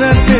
hacerte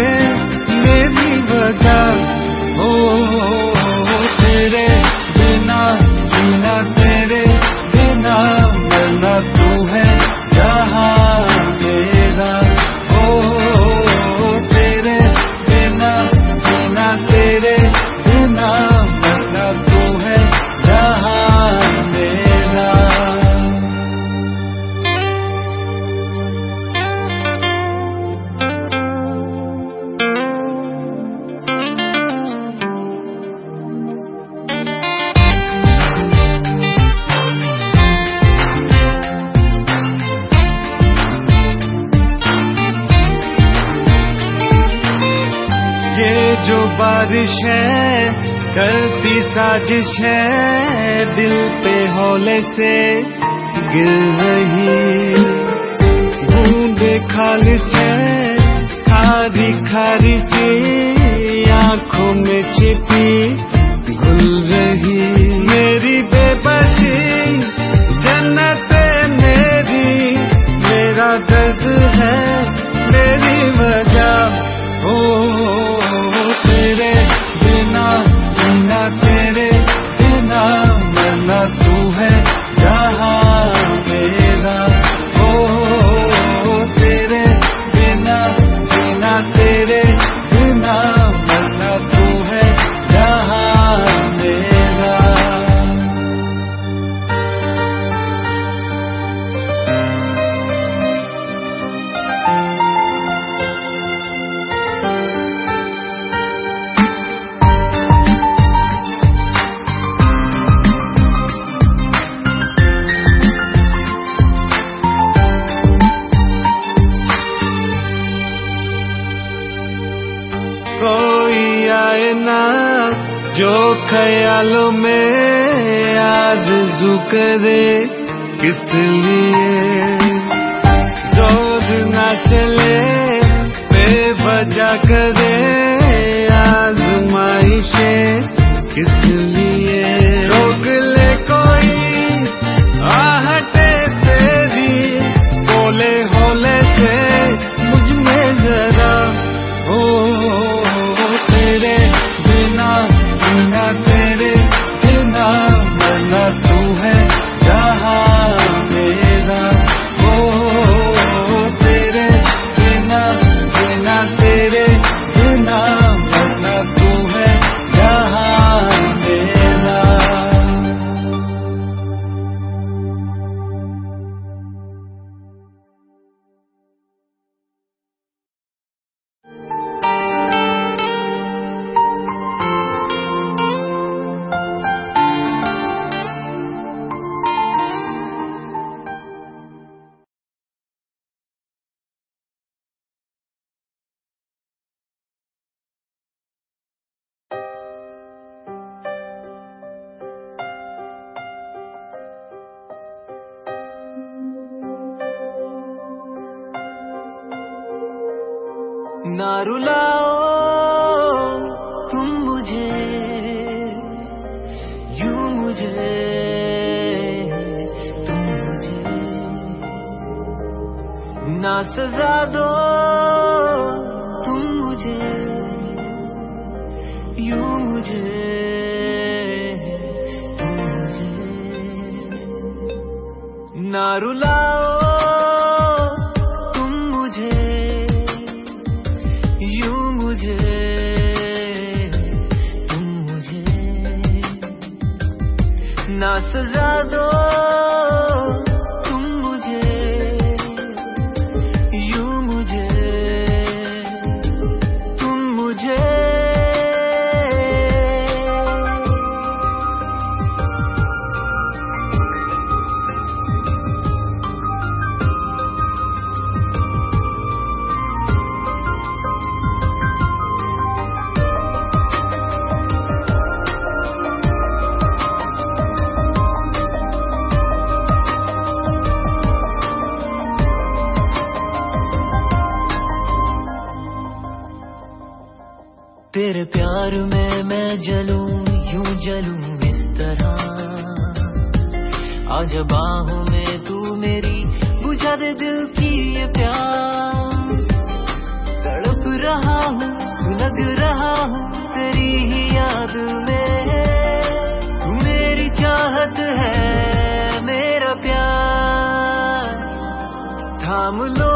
ख्यालों में आज जू करे किस लिए रोज ना चले बजा करे। ना रुलाओ तुम मुझे यू मुझे तुम मुझे। ना सजा दो। आज बाहों में तू मेरी बुझा दे दिल की ये प्यास। तड़प रहा हूँ, सुलग रहा हूँ तेरी ही याद में। तू मेरी चाहत है मेरा प्यार। थाम लो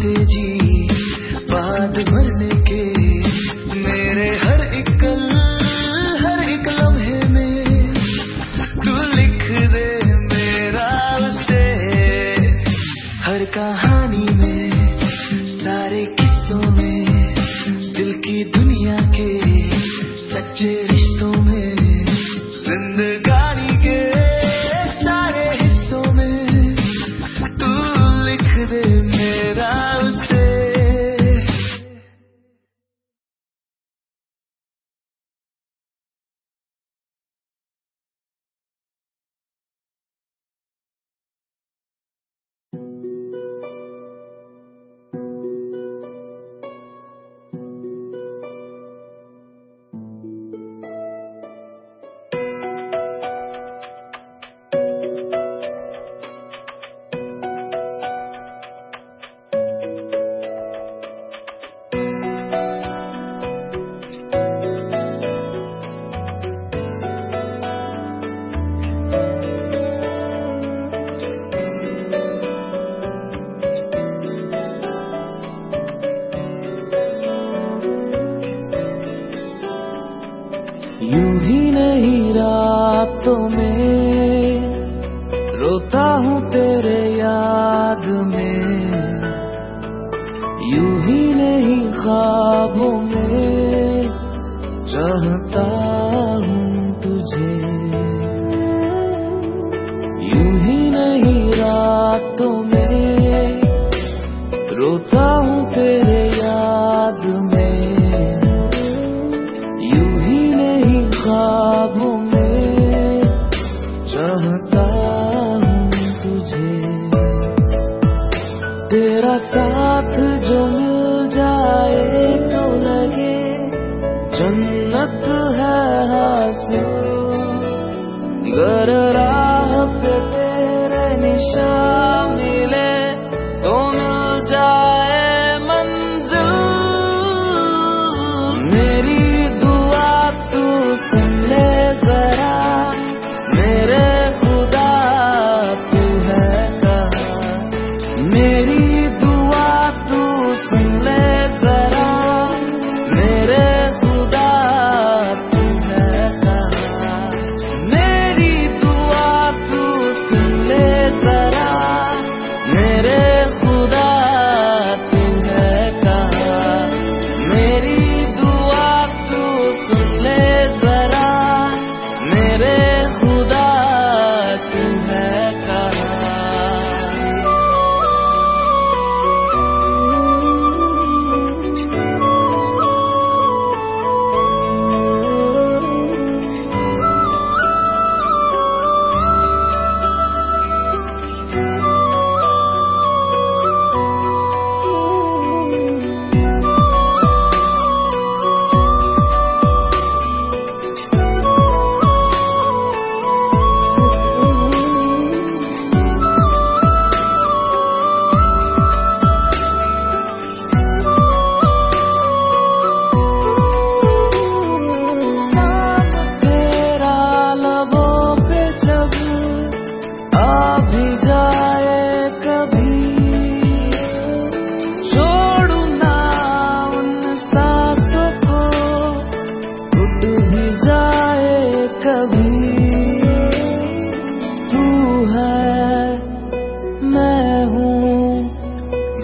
जीत जी बाद में तेरा साथ जो मिल जाए तो लगे। जन्नत है हासिल। गर राह पे तेरे निशान मिले।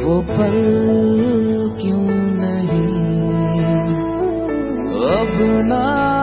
वो पल क्यों नहीं? अब ना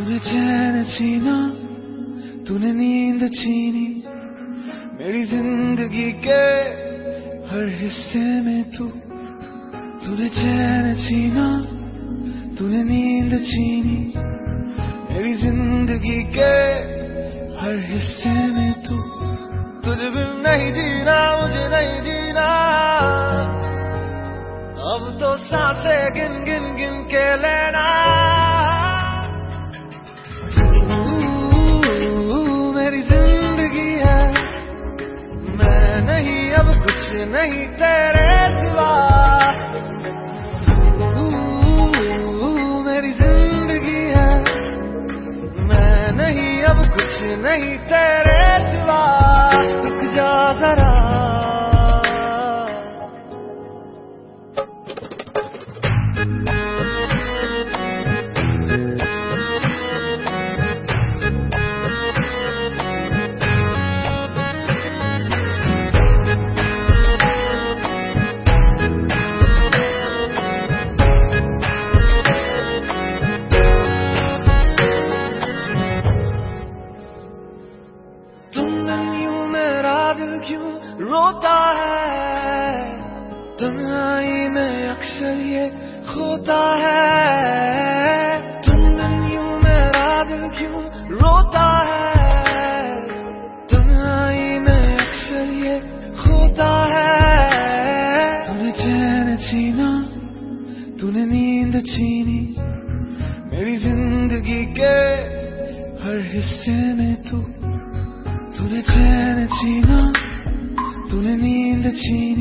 तूने चैन छीना, तूने नींद छीनी। मेरी ज़िंदगी के हर हिस्से में तू। तूने चैन छीना, तूने नींद छीनी। मेरी ज़िंदगी के हर हिस्से में तू। तुझे बिन नहीं जीना, मुझे नहीं जीना। अब तो साँसें गिन गिन गिन के लेना। कुछ नहीं तेरे सिवा। मेरी ज़िंदगी है। मैं नहीं, अब कुछ नहीं तेरे सिवा। रुक जा जरा। छीना तूने नींद छीनी। मेरी ज़िंदगी के हर हिस्से में तू। तूने चैन छीना, तूने नींद छीनी।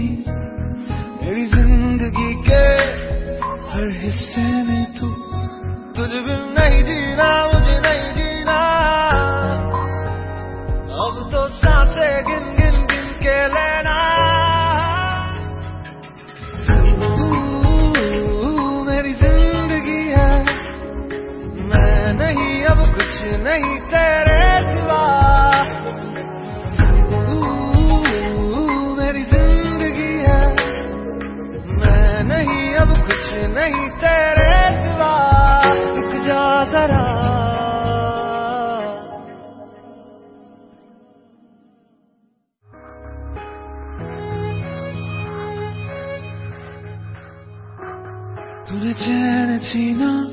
तूने चैन छीना,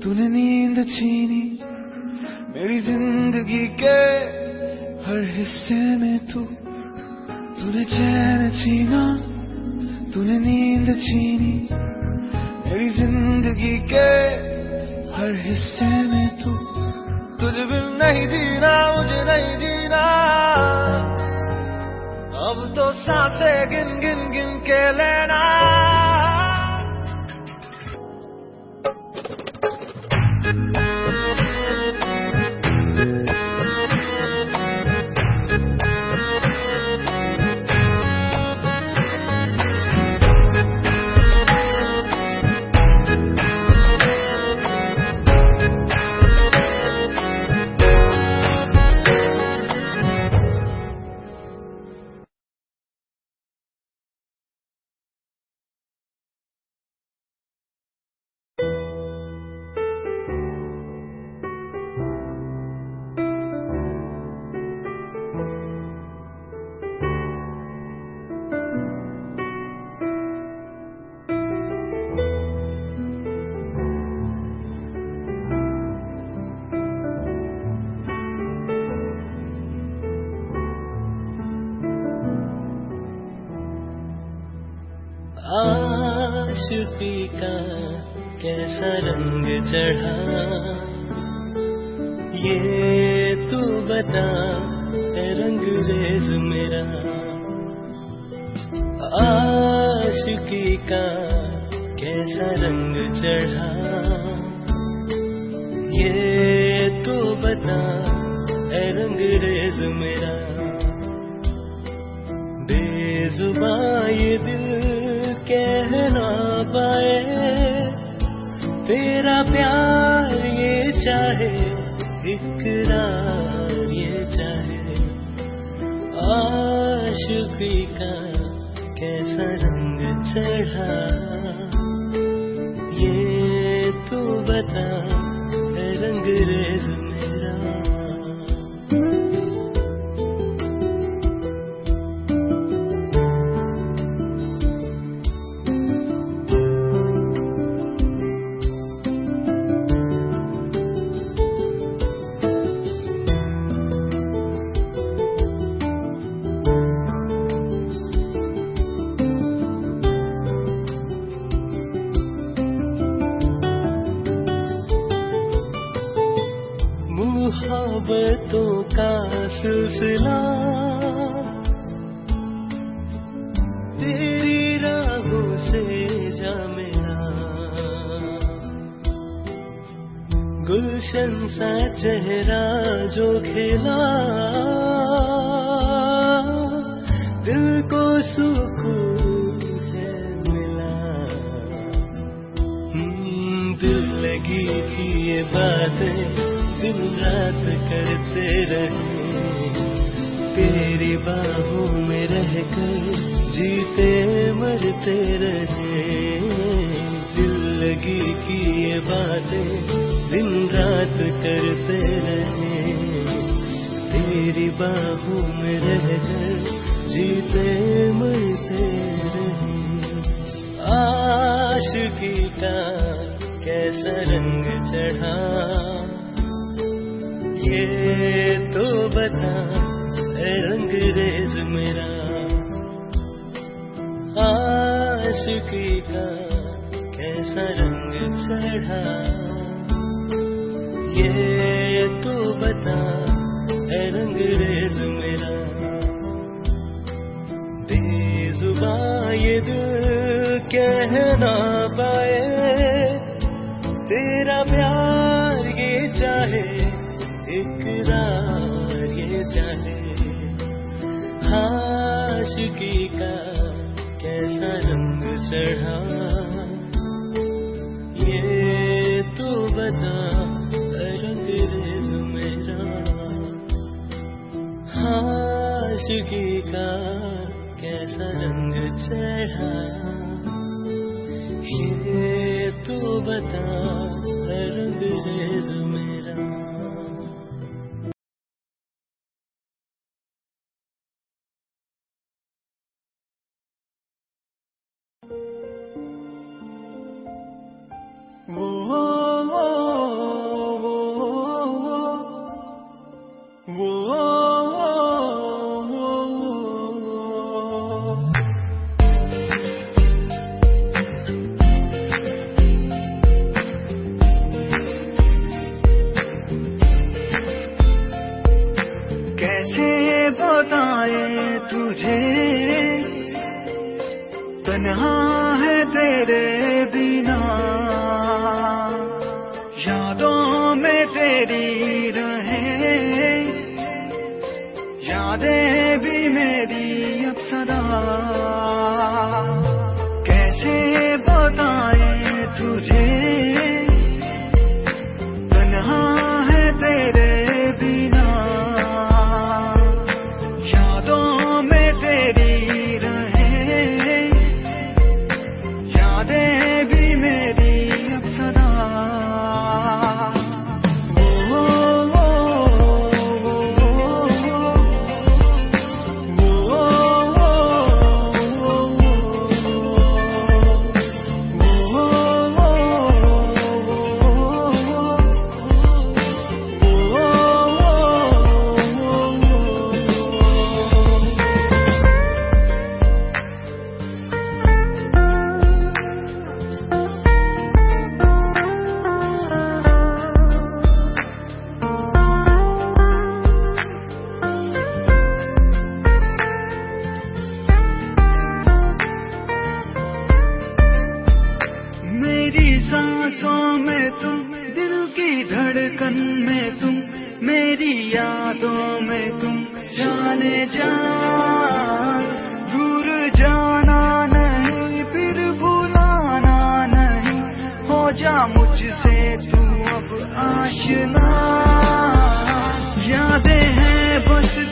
तूने नींद छीनी। मेरी ज़िंदगी के हर हिस्से में तू। तूने चैन छीना, तूने नींद छीनी। मेरी ज़िंदगी के हर हिस्से में तू। तुझे बिन नहीं जीना, मुझे नहीं जीना। अब तो साँसें गिन गिन गिन के लेना। कैसा रंग चढ़ा। ये तू बता, रंग रेज मेरा। आशिकी का कैसा रंग चढ़ा। ये तू बता, रंग रेज मेरा। बेजुबा ये दिल कहना पाए तेरा प्यार ये चाहे, इकरार ये चाहे। आशिकी का कैसा रंग चढ़ा, ये तू बता, रंग रेज मोहब्बतों का सिलसिला। तेरी राहों से जा मेरा गुलशन सा चेहरा जो खिला। दिल को सुकून है मिला। हम्म, दिल बातें। दिन रात करते रहे तेरी बाहों में रह कर जीते, मरते रहे दिल लगी की ये बातें दिन रात करते रहे तेरी बाहों में रह कर जीते, मरते रहे आशिकी का कैसा रंग चढ़ा ये तो बता है रंग रेज मेरा। आशिकी का कैसा रंग चढ़ा। ये तो बता है रंग रेज मेरा। बेजुबा ये दिल कह ना पाए, तेरा प्यार आशिकी का कैसा रंग चढ़ा। ये तो बता रंग मेरा। आशिकी का कैसा रंग चढ़ा। ये तो बता मन में तुम, मेरी यादों में तुम जाने जा दूर जाना नहीं, फिर बुलाना नहीं। हो जा मुझसे तू अब आशना। यादें हैं बस